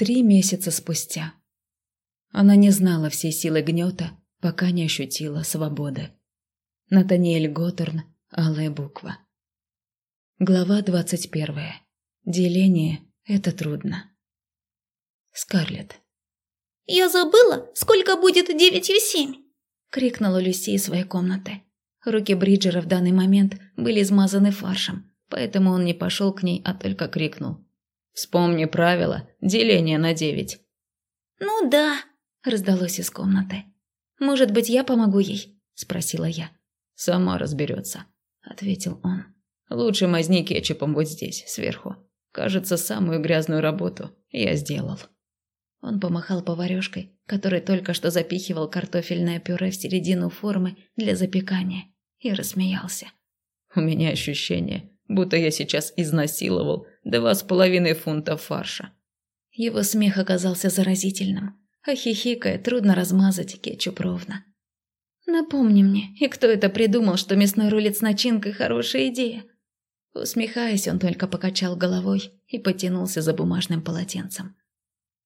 Три месяца спустя. Она не знала всей силы гнета, пока не ощутила свободы. Натаниэль Готтерн, алая буква. Глава двадцать первая. Деление – это трудно. Скарлетт. «Я забыла, сколько будет девятью семь!» – крикнула Люси из своей комнаты. Руки Бриджера в данный момент были измазаны фаршем, поэтому он не пошел к ней, а только крикнул. «Вспомни правила деления на девять». «Ну да», – раздалось из комнаты. «Может быть, я помогу ей?» – спросила я. «Сама разберется», – ответил он. «Лучше мазни кетчупом вот здесь, сверху. Кажется, самую грязную работу я сделал». Он помахал поварешкой, который только что запихивал картофельное пюре в середину формы для запекания, и рассмеялся. «У меня ощущение, будто я сейчас изнасиловал два с половиной фунта фарша». Его смех оказался заразительным, а хихикая трудно размазать кетчуп ровно. «Напомни мне, и кто это придумал, что мясной рулет с начинкой – хорошая идея?» Усмехаясь, он только покачал головой и потянулся за бумажным полотенцем.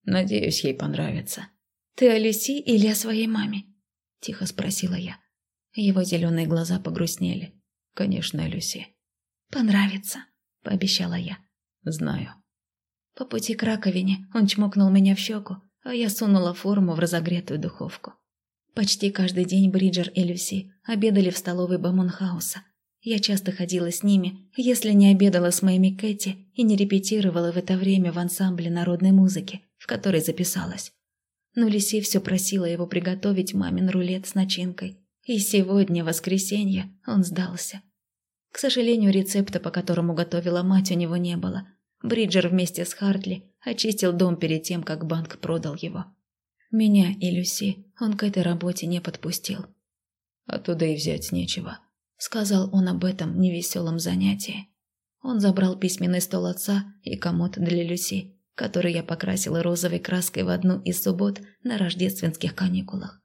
Надеюсь, ей понравится. «Ты о Люси или о своей маме?» – тихо спросила я. Его зеленые глаза погрустнели. «Конечно, о Люси». «Понравится», – пообещала я. «Знаю». По пути к раковине он чмокнул меня в щеку, а я сунула форму в разогретую духовку. Почти каждый день Бриджер и Люси обедали в столовой Бамонхауса. Я часто ходила с ними, если не обедала с моими Кэти и не репетировала в это время в ансамбле народной музыки, в которой записалась. Но Люси все просила его приготовить мамин рулет с начинкой. И сегодня, воскресенье, он сдался. К сожалению, рецепта, по которому готовила мать, у него не было. Бриджер вместе с Хартли очистил дом перед тем, как банк продал его. Меня и Люси он к этой работе не подпустил. «Оттуда и взять нечего», — сказал он об этом невеселом занятии. Он забрал письменный стол отца и комод для Люси, который я покрасила розовой краской в одну из суббот на рождественских каникулах.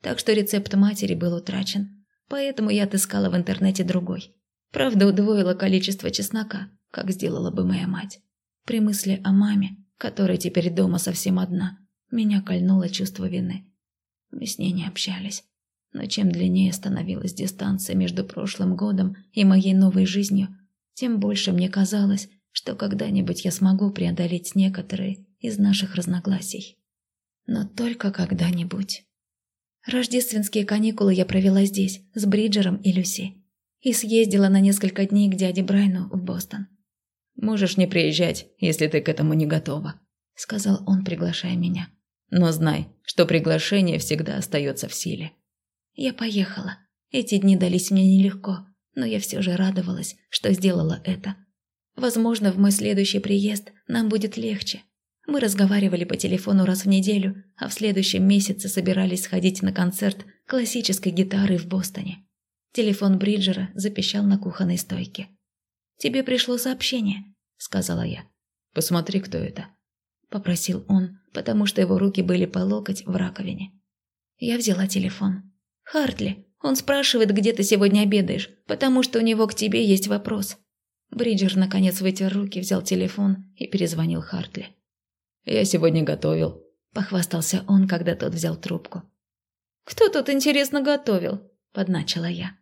Так что рецепт матери был утрачен, поэтому я отыскала в интернете другой. Правда, удвоила количество чеснока, как сделала бы моя мать. При мысли о маме, которая теперь дома совсем одна, меня кольнуло чувство вины. Мы с ней не общались. Но чем длиннее становилась дистанция между прошлым годом и моей новой жизнью, тем больше мне казалось, что когда-нибудь я смогу преодолеть некоторые из наших разногласий. Но только когда-нибудь. Рождественские каникулы я провела здесь, с Бриджером и Люси. И съездила на несколько дней к дяде Брайну в Бостон. «Можешь не приезжать, если ты к этому не готова», — сказал он, приглашая меня. Но знай, что приглашение всегда остается в силе. Я поехала. Эти дни дались мне нелегко, но я все же радовалась, что сделала это. Возможно, в мой следующий приезд нам будет легче. Мы разговаривали по телефону раз в неделю, а в следующем месяце собирались сходить на концерт классической гитары в Бостоне. Телефон Бриджера запищал на кухонной стойке. «Тебе пришло сообщение», — сказала я. «Посмотри, кто это», — попросил он, потому что его руки были по локоть в раковине. Я взяла телефон. «Хартли, он спрашивает, где ты сегодня обедаешь, потому что у него к тебе есть вопрос». Бриджер наконец вытер руки, взял телефон и перезвонил Хартли. «Я сегодня готовил», – похвастался он, когда тот взял трубку. «Кто тут, интересно, готовил?» – подначила я.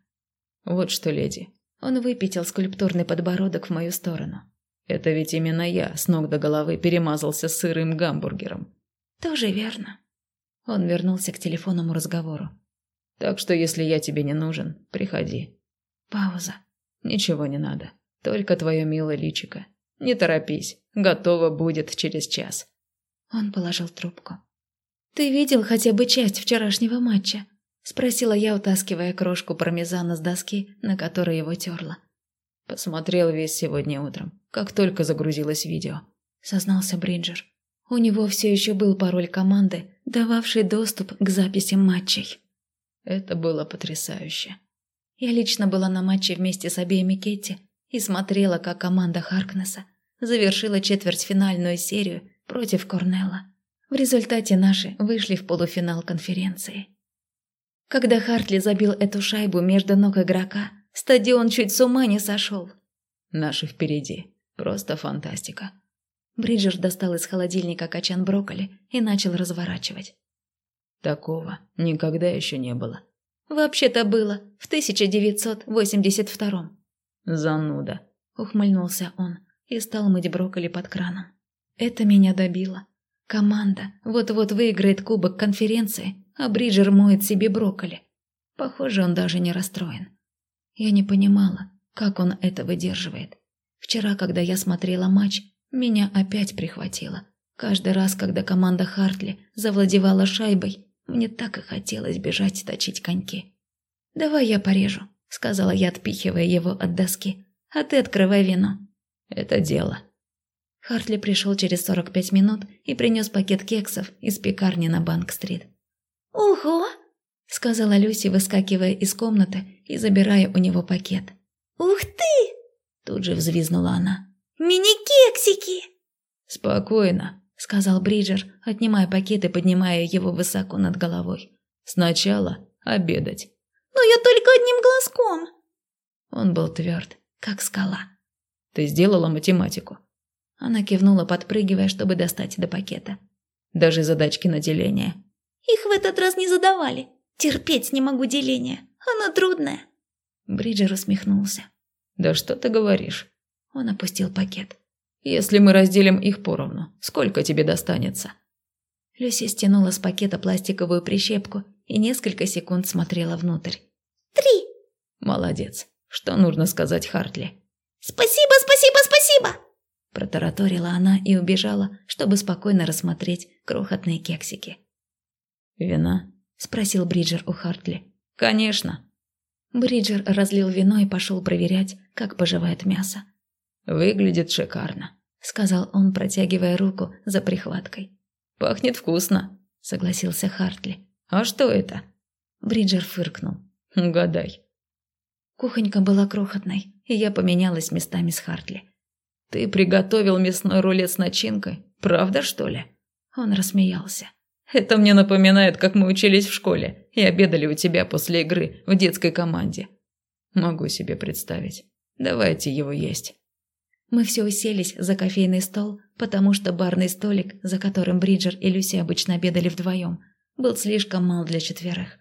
«Вот что, леди». Он выпятил скульптурный подбородок в мою сторону. Это ведь именно я с ног до головы перемазался сырым гамбургером. Тоже верно. Он вернулся к телефонному разговору. Так что если я тебе не нужен, приходи. Пауза. Ничего не надо. Только твое милое личико. Не торопись. Готово будет через час. Он положил трубку. Ты видел хотя бы часть вчерашнего матча? Спросила я, утаскивая крошку пармезана с доски, на которой его терла. Посмотрел весь сегодня утром, как только загрузилось видео. Сознался Бриджер. У него все еще был пароль команды, дававший доступ к записям матчей. Это было потрясающе. Я лично была на матче вместе с обеими Кетти и смотрела, как команда Харкнесса завершила четвертьфинальную серию против Корнелла. В результате наши вышли в полуфинал конференции. Когда Хартли забил эту шайбу между ног игрока, Стадион чуть с ума не сошел. Наши впереди. Просто фантастика. Бриджер достал из холодильника качан брокколи и начал разворачивать. Такого никогда еще не было. Вообще-то было, в 1982-м. Зануда. Ухмыльнулся он и стал мыть брокколи под краном. Это меня добило. Команда вот-вот выиграет кубок конференции, а Бриджер моет себе брокколи. Похоже, он даже не расстроен. Я не понимала, как он это выдерживает. Вчера, когда я смотрела матч, меня опять прихватило. Каждый раз, когда команда Хартли завладевала шайбой, мне так и хотелось бежать точить коньки. «Давай я порежу», — сказала я, отпихивая его от доски. «А ты открывай вино». «Это дело». Хартли пришел через 45 минут и принес пакет кексов из пекарни на Банк-стрит. «Ого!» — сказала Люси, выскакивая из комнаты и забирая у него пакет. «Ух ты!» — тут же взвизнула она. «Мини-кексики!» «Спокойно», — сказал Бриджер, отнимая пакет и поднимая его высоко над головой. «Сначала обедать». «Но я только одним глазком». Он был тверд, как скала. «Ты сделала математику?» Она кивнула, подпрыгивая, чтобы достать до пакета. «Даже задачки на деление». «Их в этот раз не задавали. Терпеть не могу деление. Оно трудное». Бриджер усмехнулся. «Да что ты говоришь?» Он опустил пакет. «Если мы разделим их поровну, сколько тебе достанется?» Люси стянула с пакета пластиковую прищепку и несколько секунд смотрела внутрь. «Три!» «Молодец. Что нужно сказать Хартли?» «Спасибо, спасибо, спасибо!» Протараторила она и убежала, чтобы спокойно рассмотреть крохотные кексики. «Вина?» – спросил Бриджер у Хартли. «Конечно». Бриджер разлил вино и пошел проверять, как поживает мясо. «Выглядит шикарно», – сказал он, протягивая руку за прихваткой. «Пахнет вкусно», – согласился Хартли. «А что это?» Бриджер фыркнул. «Угадай». Кухонька была крохотной, и я поменялась местами с Хартли. «Ты приготовил мясной рулет с начинкой? Правда, что ли?» Он рассмеялся. «Это мне напоминает, как мы учились в школе и обедали у тебя после игры в детской команде. Могу себе представить. Давайте его есть». Мы все уселись за кофейный стол, потому что барный столик, за которым Бриджер и Люси обычно обедали вдвоем, был слишком мал для четверых.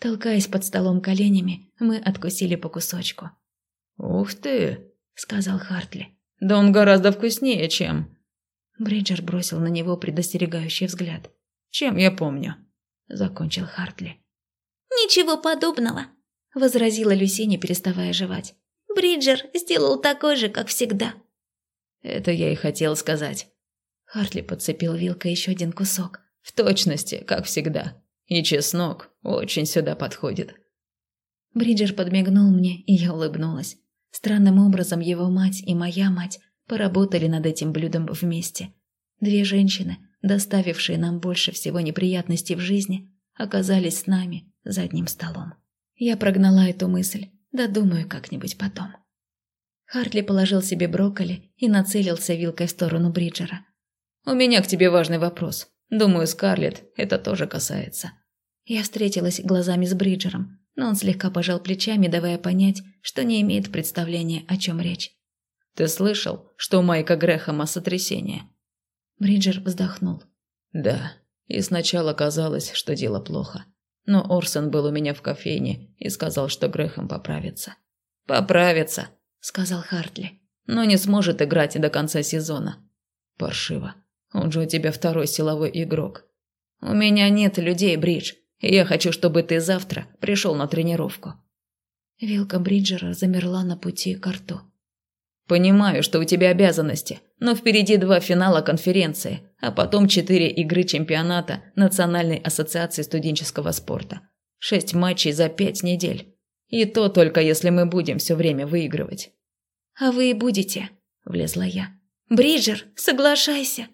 Толкаясь под столом коленями, мы откусили по кусочку. «Ух ты!» — сказал Хартли. «Да он гораздо вкуснее, чем...» Бриджер бросил на него предостерегающий взгляд. «Чем я помню?» — закончил Хартли. «Ничего подобного», — возразила Люси, не переставая жевать. «Бриджер сделал такой же, как всегда». Это я и хотел сказать. Хартли подцепил вилкой еще один кусок. В точности, как всегда. И чеснок очень сюда подходит. Бриджер подмигнул мне, и я улыбнулась. Странным образом его мать и моя мать поработали над этим блюдом вместе. Две женщины, доставившие нам больше всего неприятностей в жизни, оказались с нами за одним столом. Я прогнала эту мысль, да думаю как-нибудь потом. Хартли положил себе брокколи и нацелился вилкой в сторону Бриджера. «У меня к тебе важный вопрос. Думаю, Скарлетт это тоже касается». Я встретилась глазами с Бриджером, но он слегка пожал плечами, давая понять, что не имеет представления, о чем речь. «Ты слышал, что у Майка Грэхэма сотрясение?» Бриджер вздохнул. «Да, и сначала казалось, что дело плохо. Но Орсон был у меня в кофейне и сказал, что Грэхэм поправится». «Поправится», сказал Хартли. «Но не сможет играть до конца сезона». «Паршиво. Он же у тебя второй силовой игрок». «У меня нет людей, Бридж. И я хочу, чтобы ты завтра пришел на тренировку». Вилка Бриджера замерла на пути к рту. «Понимаю, что у тебя обязанности, но впереди два финала конференции, а потом четыре игры чемпионата Национальной ассоциации студенческого спорта. Шесть матчей за пять недель. И то только если мы будем все время выигрывать. «А вы и будете», – влезла я. «Бриджер, соглашайся».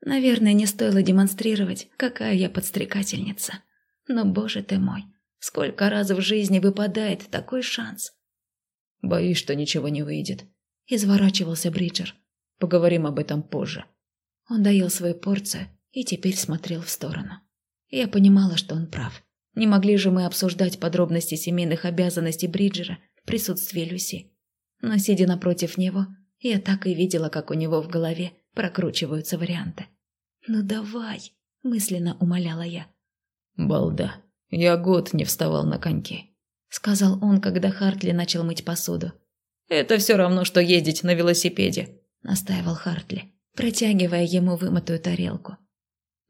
Наверное, не стоило демонстрировать, какая я подстрекательница. Но, боже ты мой, сколько раз в жизни выпадает такой шанс. Боюсь, что ничего не выйдет. Изворачивался Бриджер. Поговорим об этом позже. Он доел свою порцию и теперь смотрел в сторону. Я понимала, что он прав. Не могли же мы обсуждать подробности семейных обязанностей Бриджера в присутствии Люси. Но, сидя напротив него, я так и видела, как у него в голове прокручиваются варианты. «Ну давай!» – мысленно умоляла я. «Балда, я год не вставал на коньки», – сказал он, когда Хартли начал мыть посуду. «Это все равно, что ездить на велосипеде», – настаивал Хартли, протягивая ему вымытую тарелку.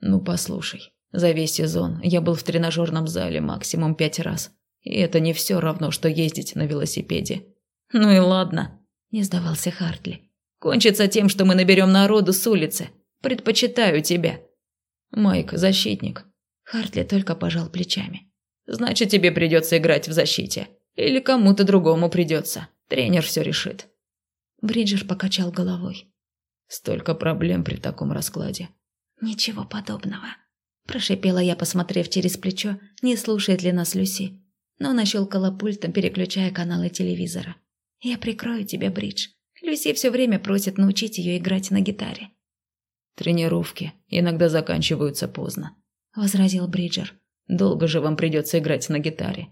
«Ну, послушай, за весь сезон я был в тренажерном зале максимум пять раз. И это не все равно, что ездить на велосипеде». «Ну и ладно», – не сдавался Хартли. «Кончится тем, что мы наберем народу с улицы. Предпочитаю тебя». «Майк – защитник». Хартли только пожал плечами. «Значит, тебе придется играть в защите. Или кому-то другому придется. Тренер все решит». Бриджер покачал головой. «Столько проблем при таком раскладе. «Ничего подобного», – прошипела я, посмотрев через плечо, не слушает ли нас Люси. Но нащелкала пультом, переключая каналы телевизора. «Я прикрою тебя, Бридж. Люси все время просит научить ее играть на гитаре». «Тренировки иногда заканчиваются поздно», – возразил Бриджер. «Долго же вам придется играть на гитаре».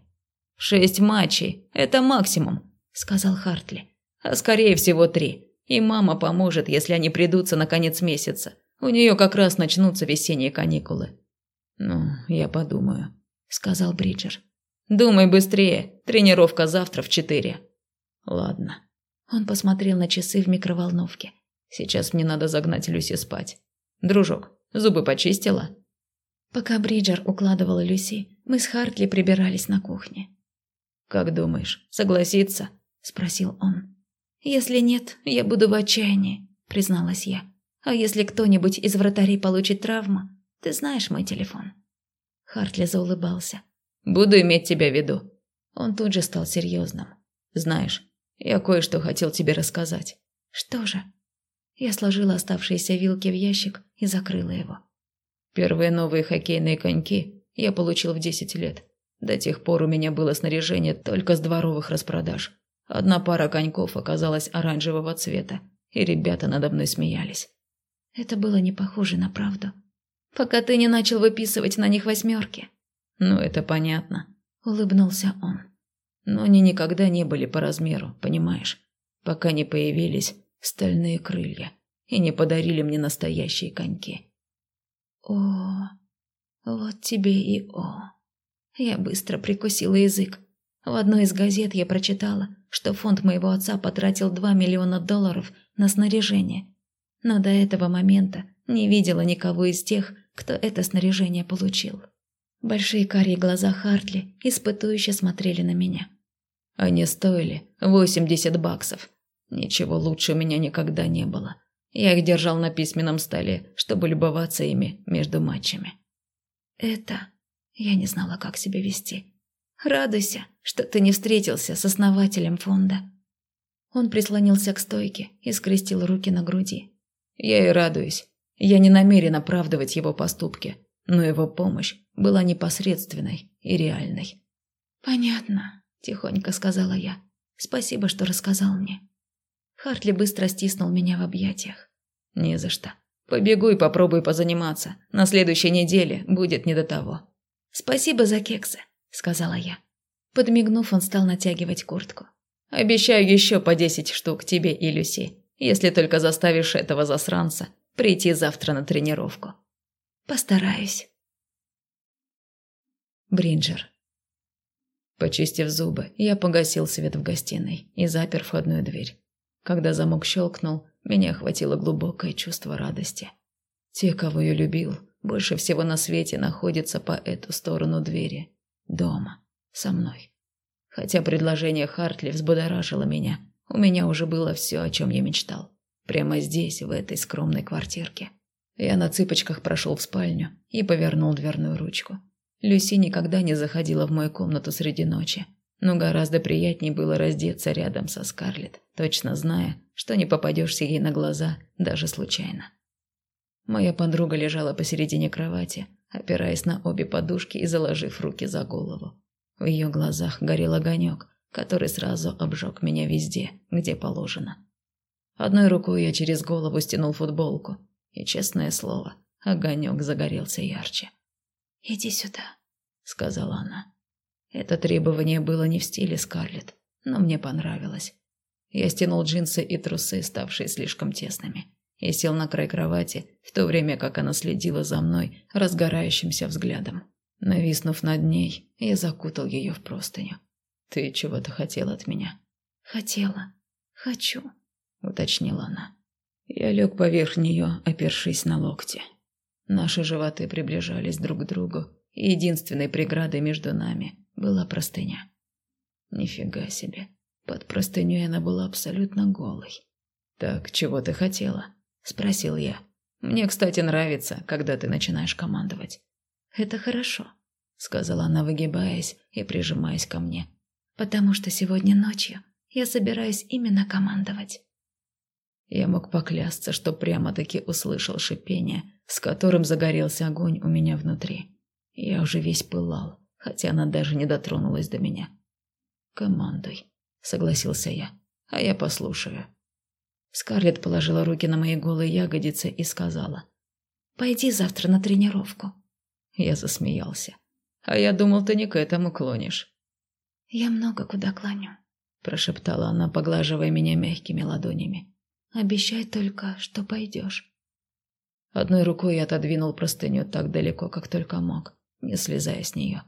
«Шесть матчей – это максимум», – сказал Хартли. «А скорее всего три. И мама поможет, если они придутся на конец месяца. У нее как раз начнутся весенние каникулы. Ну, я подумаю, сказал Бриджер. Думай быстрее. Тренировка завтра в четыре. Ладно. Он посмотрел на часы в микроволновке. Сейчас мне надо загнать Люси спать. Дружок, зубы почистила? Пока Бриджер укладывал Люси, мы с Хартли прибирались на кухне. «Как думаешь, согласится?» – спросил он. «Если нет, я буду в отчаянии», – призналась я. А если кто-нибудь из вратарей получит травму, ты знаешь мой телефон». Хартли заулыбался. «Буду иметь тебя в виду». Он тут же стал серьезным. «Знаешь, я кое-что хотел тебе рассказать». «Что же?» Я сложила оставшиеся вилки в ящик и закрыла его. Первые новые хоккейные коньки я получил в 10 лет. До тех пор у меня было снаряжение только с дворовых распродаж. Одна пара коньков оказалась оранжевого цвета, и ребята надо мной смеялись. Это было не похоже на правду. Пока ты не начал выписывать на них восьмерки. Ну, это понятно. Улыбнулся он. Но они никогда не были по размеру, понимаешь? Пока не появились стальные крылья и не подарили мне настоящие коньки. О, вот тебе и о. Я быстро прикусила язык. В одной из газет я прочитала, что фонд моего отца потратил 2 миллиона долларов на снаряжение но до этого момента не видела никого из тех, кто это снаряжение получил. Большие карие глаза Хартли испытующе смотрели на меня. Они стоили 80 баксов. Ничего лучше у меня никогда не было. Я их держал на письменном столе, чтобы любоваться ими между матчами. Это... Я не знала, как себя вести. Радуйся, что ты не встретился с основателем фонда. Он прислонился к стойке и скрестил руки на груди. Я и радуюсь. Я не намерен оправдывать его поступки, но его помощь была непосредственной и реальной. «Понятно», – тихонько сказала я. «Спасибо, что рассказал мне». Хартли быстро стиснул меня в объятиях. «Не за что. Побегу и попробуй позаниматься. На следующей неделе будет не до того». «Спасибо за кексы», – сказала я. Подмигнув, он стал натягивать куртку. «Обещаю еще по десять штук тебе и Люси если только заставишь этого засранца прийти завтра на тренировку. Постараюсь. Бринджер. Почистив зубы, я погасил свет в гостиной и запер входную дверь. Когда замок щелкнул, меня охватило глубокое чувство радости. Те, кого я любил, больше всего на свете находятся по эту сторону двери. Дома. Со мной. Хотя предложение Хартли взбудоражило меня, у меня уже было все, о чем я мечтал. Прямо здесь, в этой скромной квартирке. Я на цыпочках прошел в спальню и повернул дверную ручку. Люси никогда не заходила в мою комнату среди ночи, но гораздо приятнее было раздеться рядом со Скарлетт, точно зная, что не попадешься ей на глаза даже случайно. Моя подруга лежала посередине кровати, опираясь на обе подушки и заложив руки за голову. В ее глазах горел огонек, который сразу обжег меня везде, где положено. Одной рукой я через голову стянул футболку, и, честное слово, огонек загорелся ярче. «Иди сюда», — сказала она. Это требование было не в стиле Скарлетт, но мне понравилось. Я стянул джинсы и трусы, ставшие слишком тесными, и сел на край кровати, в то время как она следила за мной разгорающимся взглядом. Нависнув над ней, я закутал ее в простыню. «Ты чего-то хотела от меня?» «Хотела. Хочу», — уточнила она. Я лег поверх нее, опершись на локти. Наши животы приближались друг к другу, и единственной преградой между нами была простыня. Нифига себе. Под простыней она была абсолютно голой. «Так, чего ты хотела?» – спросил я. «Мне, кстати, нравится, когда ты начинаешь командовать». «Это хорошо», – сказала она, выгибаясь и прижимаясь ко мне. «Потому что сегодня ночью я собираюсь именно командовать». Я мог поклясться, что прямо-таки услышал шипение, с которым загорелся огонь у меня внутри. Я уже весь пылал, хотя она даже не дотронулась до меня. «Командуй», — согласился я, — «а я послушаю». Скарлетт положила руки на мои голые ягодицы и сказала. «Пойди завтра на тренировку». Я засмеялся. «А я думал, ты не к этому клонишь». «Я много куда клоню», – прошептала она, поглаживая меня мягкими ладонями. Обещай только, что пойдешь. Одной рукой я отодвинул простыню так далеко, как только мог, не слезая с нее.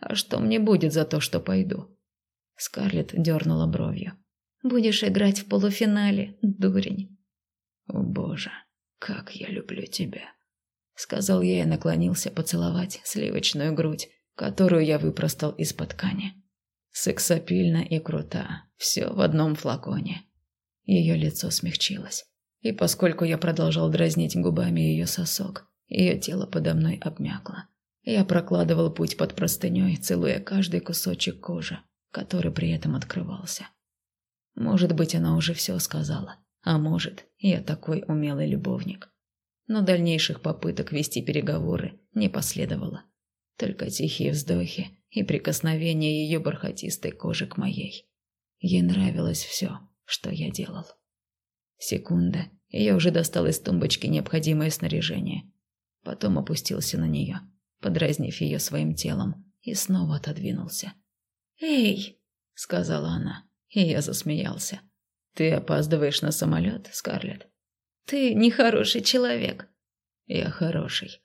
А что мне будет за то, что пойду? Скарлетт дернула бровью. Будешь играть в полуфинале, дурень. О боже, как я люблю тебя. Сказал я и наклонился поцеловать сливочную грудь, которую я выпростал из-под ткани. Сексапильно и круто, все в одном флаконе. Ее лицо смягчилось. И поскольку я продолжал дразнить губами ее сосок, ее тело подо мной обмякло. Я прокладывал путь под простыней, целуя каждый кусочек кожи, который при этом открывался. Может быть, она уже все сказала, а может, я такой умелый любовник. Но дальнейших попыток вести переговоры не последовало. Только тихие вздохи и прикосновения ее бархатистой кожи к моей. Ей нравилось все, что я делал. Секунда, и я уже достал из тумбочки необходимое снаряжение. Потом опустился на нее, подразнив ее своим телом, и снова отодвинулся. «Эй!» — сказала она, и я засмеялся. «Ты опаздываешь на самолет, Скарлетт?» «Ты нехороший человек». «Я хороший».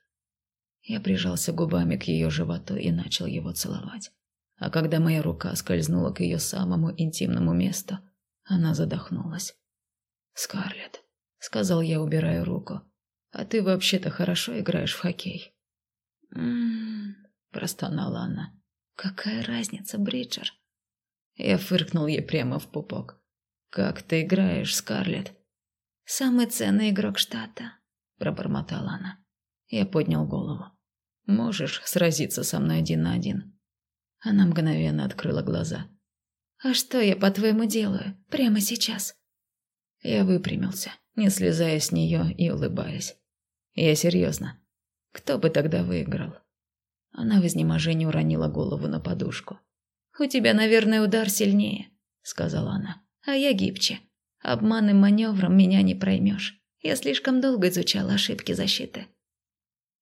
Я прижался губами к ее животу и начал его целовать. А когда моя рука скользнула к ее самому интимному месту, она задохнулась. «Скарлетт», — сказал я, убирая руку, — «а ты вообще-то хорошо играешь в хоккей». «М-м-м», простонала она. «Какая разница, Бриджер?» Я фыркнул ей прямо в пупок. «Как ты играешь, Скарлетт?» «Самый ценный игрок штата», — пробормотала она. Я поднял голову. «Можешь сразиться со мной один на один?» Она мгновенно открыла глаза. «А что я, по-твоему, делаю прямо сейчас?» Я выпрямился, не слезая с нее и улыбаясь. «Я серьезно. Кто бы тогда выиграл?» Она в изнеможении уронила голову на подушку. «У тебя, наверное, удар сильнее», — сказала она. «А я гибче. Обманным маневром меня не проймешь. Я слишком долго изучала ошибки защиты».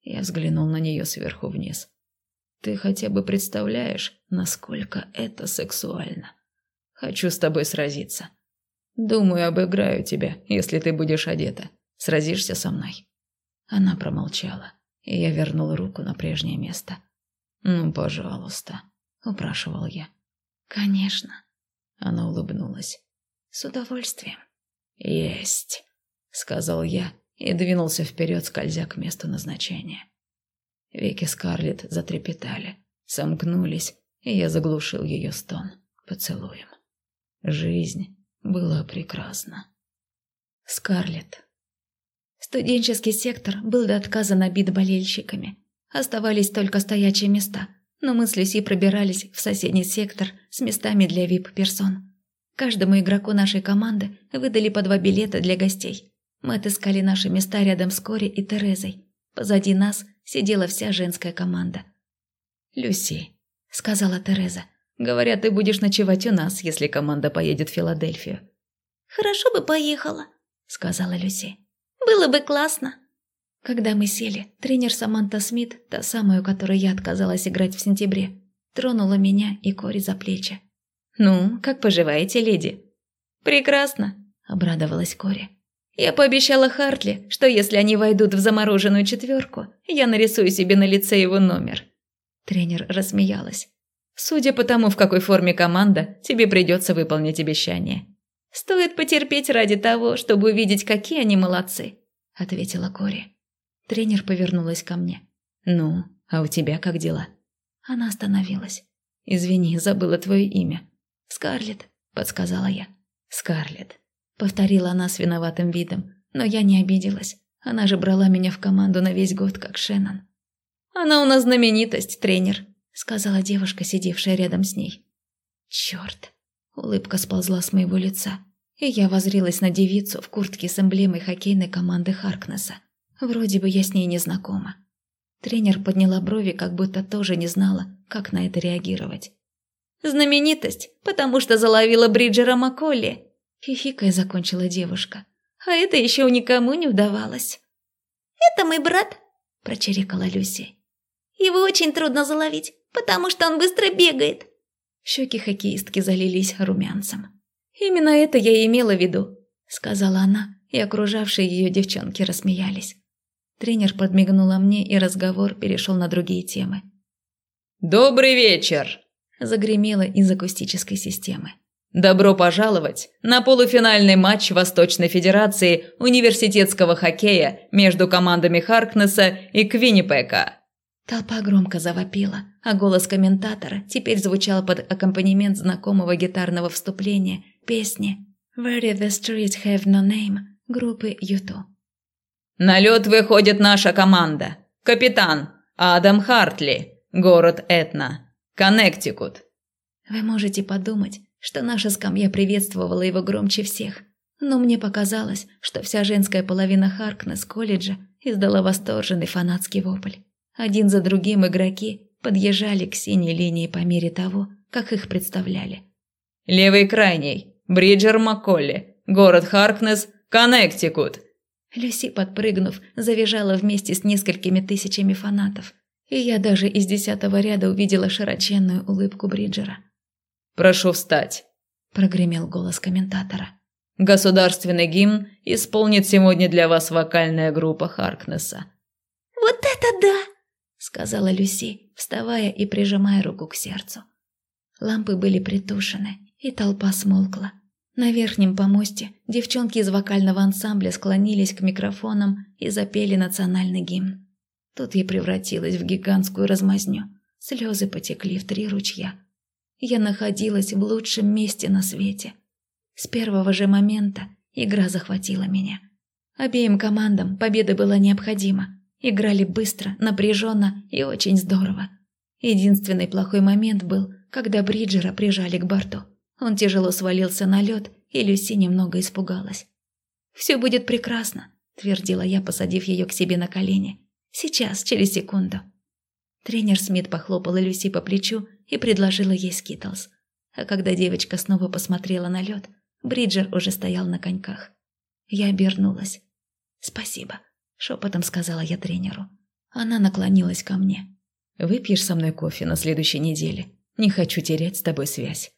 Я взглянул на нее сверху вниз. «Ты хотя бы представляешь, насколько это сексуально?» Хочу с тобой сразиться. Думаю, обыграю тебя, если ты будешь одета. Сразишься со мной?» Она промолчала, и я вернул руку на прежнее место. «Ну, пожалуйста», — упрашивал я. «Конечно». Она улыбнулась. «С удовольствием». «Есть», — сказал я и двинулся вперед, скользя к месту назначения. Веки Скарлетт затрепетали, сомкнулись, и я заглушил ее стон поцелуем. Жизнь была прекрасна. Скарлетт. Студенческий сектор был до отказа набит болельщиками. Оставались только стоячие места, но мы с Люси пробирались в соседний сектор с местами для вип-персон. Каждому игроку нашей команды выдали по два билета для гостей. Мы отыскали наши места рядом с Кори и Терезой. Позади нас сидела вся женская команда. «Люси», — сказала Тереза, — Говорят, ты будешь ночевать у нас, если команда поедет в Филадельфию». «Хорошо бы поехала», — сказала Люси. «Было бы классно». Когда мы сели, тренер Саманта Смит, та самая, у которой я отказалась играть в сентябре, тронула меня и Кори за плечи. «Ну, как поживаете, леди?» «Прекрасно», — обрадовалась Кори. Я пообещала Хартли, что если они войдут в замороженную четверку, я нарисую себе на лице его номер. Тренер рассмеялась. Судя по тому, в какой форме команда, тебе придется выполнить обещание. Стоит потерпеть ради того, чтобы увидеть, какие они молодцы, ответила Кори. Тренер повернулась ко мне. Ну, а у тебя как дела? Она остановилась. Извини, забыла твое имя. Скарлетт, подсказала я. Скарлетт, повторила она с виноватым видом, но я не обиделась. Она же брала меня в команду на весь год, как Шеннон. Она у нас знаменитость, тренер, сказала девушка, сидевшая рядом с ней. Черт! Улыбка сползла с моего лица, и я возрилась на девицу в куртке с эмблемой хоккейной команды Харкнесса. Вроде бы я с ней не знакома. Тренер подняла брови, как будто тоже не знала, как на это реагировать. «Знаменитость, потому что заловила Бриджера Макколли!» Хихикая закончила девушка. «А это еще никому не удавалось!» «Это мой брат!» – прочирикала Люси. «Его очень трудно заловить, потому что он быстро бегает!» Щеки хоккеистки залились румянцем. «Именно это я и имела в виду», – сказала она, и окружавшие ее девчонки рассмеялись. Тренер подмигнула мне, и разговор перешел на другие темы. «Добрый вечер!» – загремело из акустической системы. «Добро пожаловать на полуфинальный матч Восточной Федерации университетского хоккея между командами Харкнесса и Квиннипека». Толпа громко завопила, а голос комментатора теперь звучал под аккомпанемент знакомого гитарного вступления песни «Where the streets have no name» группы Юту. На лед выходит наша команда. Капитан Адам Хартли, город Этна, Коннектикут. Вы можете подумать, что наша скамья приветствовала его громче всех, но мне показалось, что вся женская половина Харкнес колледжа издала восторженный фанатский вопль. Один за другим игроки подъезжали к синей линии по мере того, как их представляли. Левый крайний, Бриджер Макколли, город Харкнес, Коннектикут. Люси, подпрыгнув, завизжала вместе с несколькими тысячами фанатов. И я даже из десятого ряда увидела широченную улыбку Бриджера. «Прошу встать», – прогремел голос комментатора. «Государственный гимн исполнит сегодня для вас вокальная группа Харкнесса». «Вот это да!» – сказала Люси, вставая и прижимая руку к сердцу. Лампы были притушены, и толпа смолкла. На верхнем помосте девчонки из вокального ансамбля склонились к микрофонам и запели национальный гимн. Тут я превратилась в гигантскую размазню. Слезы потекли в три ручья. Я находилась в лучшем месте на свете. С первого же момента игра захватила меня. Обеим командам победа была необходима. Играли быстро, напряженно и очень здорово. Единственный плохой момент был, когда Бриджера прижали к борту. Он тяжело свалился на лед, и Люси немного испугалась. «Все будет прекрасно», – твердила я, посадив ее к себе на колени. «Сейчас, через секунду». Тренер Смит похлопала Люси по плечу и предложила ей скитлс. А когда девочка снова посмотрела на лед, Бриджер уже стоял на коньках. Я обернулась. «Спасибо», – шепотом сказала я тренеру. Она наклонилась ко мне. «Выпьешь со мной кофе на следующей неделе? Не хочу терять с тобой связь».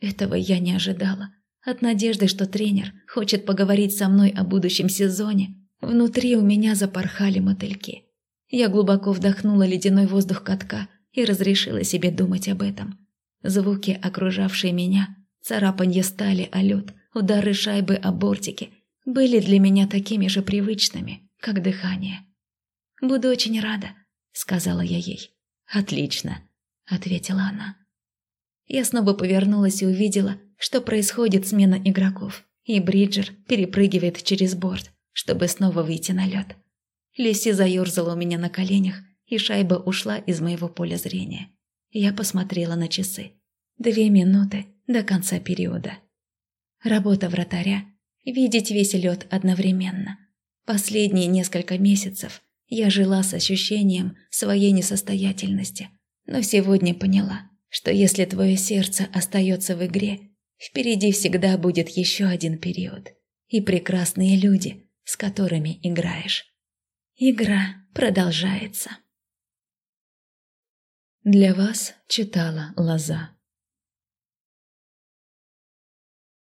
Этого я не ожидала. От надежды, что тренер хочет поговорить со мной о будущем сезоне, внутри у меня запорхали мотыльки. Я глубоко вдохнула ледяной воздух катка и разрешила себе думать об этом. Звуки, окружавшие меня, царапанье стали о лед, удары шайбы о бортики, были для меня такими же привычными, как дыхание. «Буду очень рада», — сказала я ей. «Отлично», — ответила она. Я снова повернулась и увидела, что происходит смена игроков, и Бриджер перепрыгивает через борт, чтобы снова выйти на лед. Лиси заерзала у меня на коленях, и шайба ушла из моего поля зрения. Я посмотрела на часы. Две минуты до конца периода. Работа вратаря – видеть весь лед одновременно. Последние несколько месяцев я жила с ощущением своей несостоятельности, но сегодня поняла – что если твое сердце остается в игре, впереди всегда будет еще один период и прекрасные люди, с которыми играешь. Игра продолжается. Для вас читала Лоза.